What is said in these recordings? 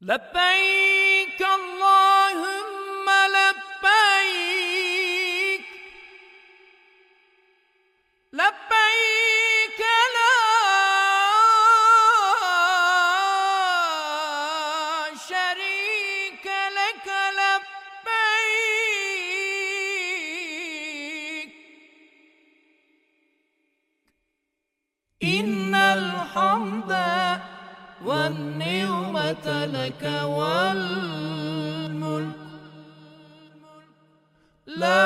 لبيك اللهم لبيك. لبيك لا شريك لك لبيك. إن الحمد والنعمة لك والملك لا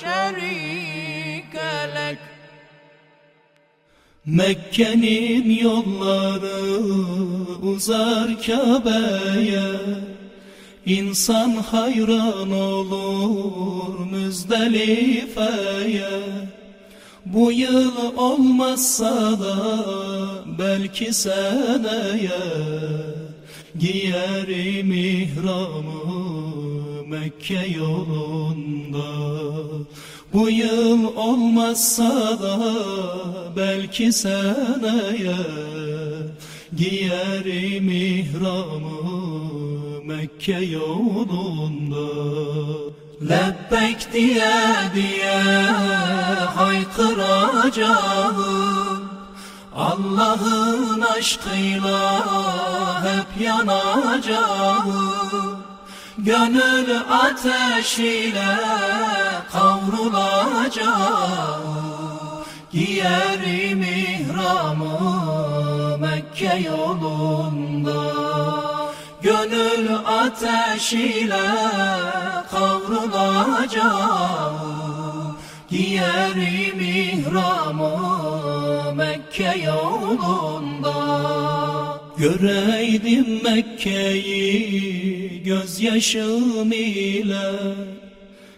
شريك لك Mekke'nin yolları uzar Kabe'ye İnsan hayran olur Müzdelife'ye Bu yıl olmazsa da belki seneye Giyerim ihramı Mekke yolunda. Bu yıl olmazsa da belki seneye Giyerim ihramı Mekke yolunda. Lebbek diye diye haykıracağım. Allah'ın aşkıyla hep yanacağım. Gönül ateşiyle kavrulacağım. Giyerim ihramı Mekke yolunda. Gönül ateşiyle kavrulacağım Giyerim ihramı Mekke yolunda. Göreydim Mekke'yi gözyaşım ile.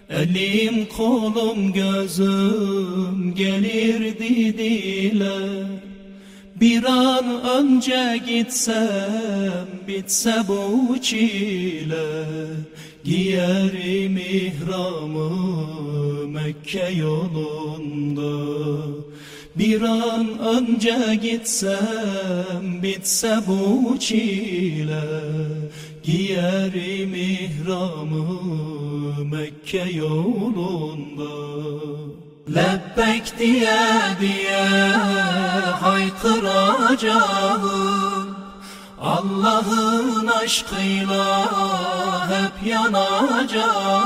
Elim kolum gözüm gelirdi dile. Bir an önce gitsem bitse bu çile. Giyerim ihramı Mekke yolunda. Bir an önce gitsem bitse bu çile. Giyerim ihramı Mekke yolunda. Lebbek diye diye haykıracağım. Allah'ın aşkıyla hep yanacağım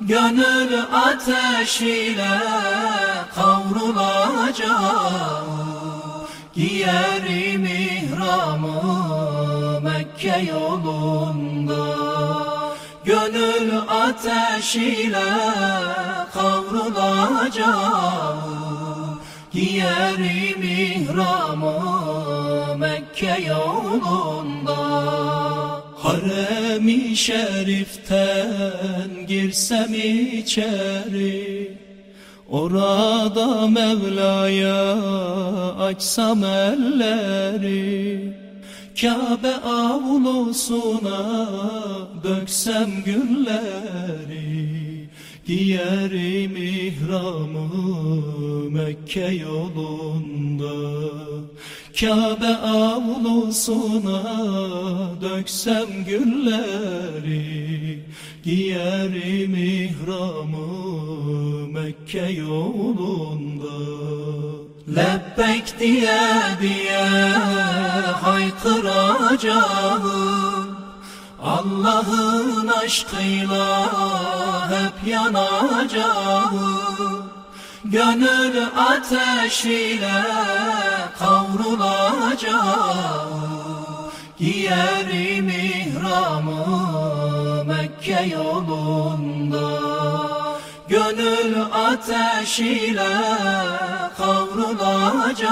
Gönül ateşiyle kavrulacağım. Giyerim ihramı Mekke yolunda. Gönül ateşiyle kavrulacağım. Giyerim ihramı Mekke yolunda Harem-i şeriften girsem içeri Orada Mevla'ya açsam elleri Kabe avlusuna döksem gülleri Giyerim ihramı Mekke yolunda Kabe avlusuna döksem gülleri Giyerim ihramı Mekke yolunda. Lebbek diye diye haykıracağım. Allah'ın aşkıyla hep yanacağım. Gönül ateşiyle Giyerim ihramı Mekke yolunda. Gönül ateşiyle kavrulacağım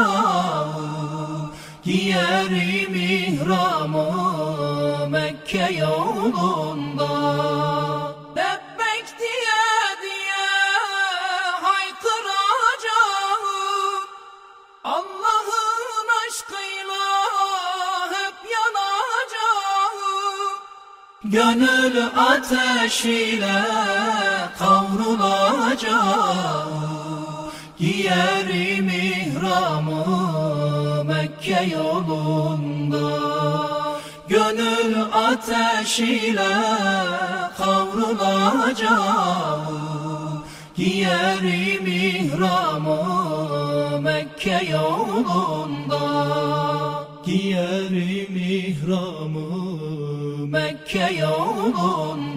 Giyerim ihramı Mekke yolunda Gönül ateşiyle kavrulacağım Giyerim ihramı Mekke yolunda. Gönül ateşiyle kavrulacağım Giyerim ihramı Mekke yolunda. Giyerim ihramı Mekke yolunda